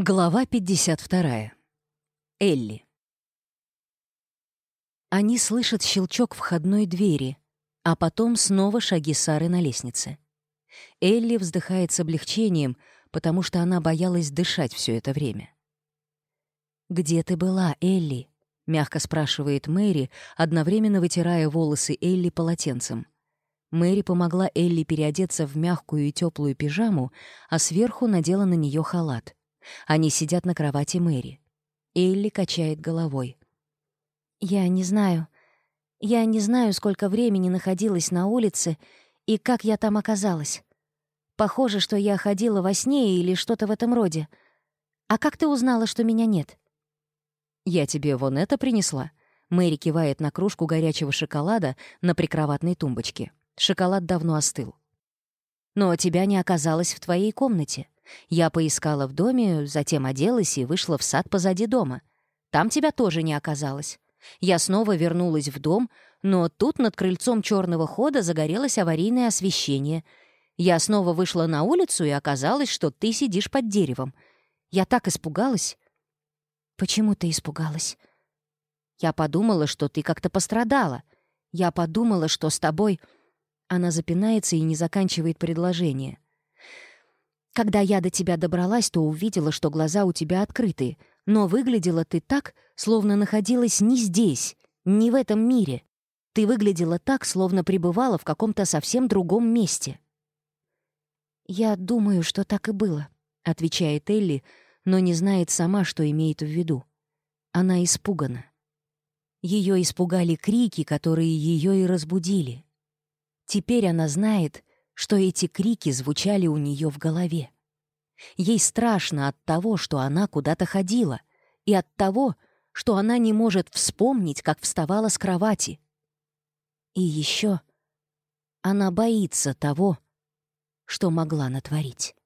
Глава 52. Элли. Они слышат щелчок входной двери, а потом снова шаги Сары на лестнице. Элли вздыхает с облегчением, потому что она боялась дышать все это время. «Где ты была, Элли?» — мягко спрашивает Мэри, одновременно вытирая волосы Элли полотенцем. Мэри помогла Элли переодеться в мягкую и теплую пижаму, а сверху надела на нее халат — они сидят на кровати Мэри. Элли качает головой. «Я не знаю. Я не знаю, сколько времени находилась на улице и как я там оказалась. Похоже, что я ходила во сне или что-то в этом роде. А как ты узнала, что меня нет?» «Я тебе вон это принесла». Мэри кивает на кружку горячего шоколада на прикроватной тумбочке. Шоколад давно остыл. «Но тебя не оказалось в твоей комнате. Я поискала в доме, затем оделась и вышла в сад позади дома. Там тебя тоже не оказалось. Я снова вернулась в дом, но тут над крыльцом черного хода загорелось аварийное освещение. Я снова вышла на улицу, и оказалось, что ты сидишь под деревом. Я так испугалась. Почему ты испугалась? Я подумала, что ты как-то пострадала. Я подумала, что с тобой... Она запинается и не заканчивает предложение. Когда я до тебя добралась, то увидела, что глаза у тебя открыты, но выглядела ты так, словно находилась не здесь, не в этом мире. Ты выглядела так, словно пребывала в каком-то совсем другом месте». «Я думаю, что так и было», — отвечает Элли, но не знает сама, что имеет в виду. Она испугана. Ее испугали крики, которые ее и разбудили. Теперь она знает, что эти крики звучали у нее в голове. Ей страшно от того, что она куда-то ходила, и от того, что она не может вспомнить, как вставала с кровати. И еще она боится того, что могла натворить.